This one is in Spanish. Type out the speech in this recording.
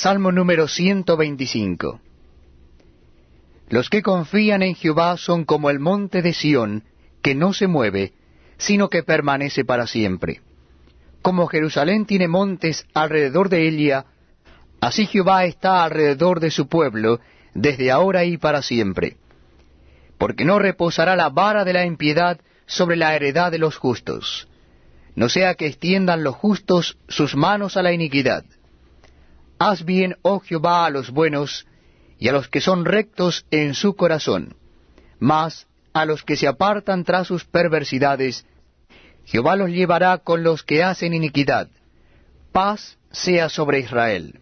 Salmo número 125 Los que confían en Jehová son como el monte de Sión, que no se mueve, sino que permanece para siempre. Como Jerusalén tiene montes alrededor de ella, así Jehová está alrededor de su pueblo, desde ahora y para siempre. Porque no reposará la vara de la impiedad sobre la heredad de los justos, no sea que extiendan los justos sus manos a la iniquidad. Haz bien, oh Jehová, a los buenos, y a los que son rectos en su corazón, mas a los que se apartan tras sus perversidades, Jehová los llevará con los que hacen iniquidad. Paz sea sobre Israel.